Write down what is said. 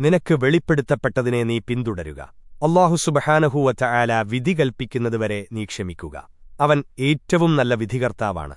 നിനക്ക് വെളിപ്പെടുത്തപ്പെട്ടതിനെ നീ പിന്തുടരുക. അള്ളാഹു സുബഹാനഹൂവറ്റ ആല വിധി കൽപ്പിക്കുന്നതുവരെ നീ ക്ഷമിക്കുക. അവൻ ഏറ്റവും നല്ല വിധികർത്താവാണ്.